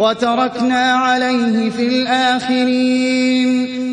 وَتَرَكْنَا عَلَيْهِ فِي الْآخِرِينَ.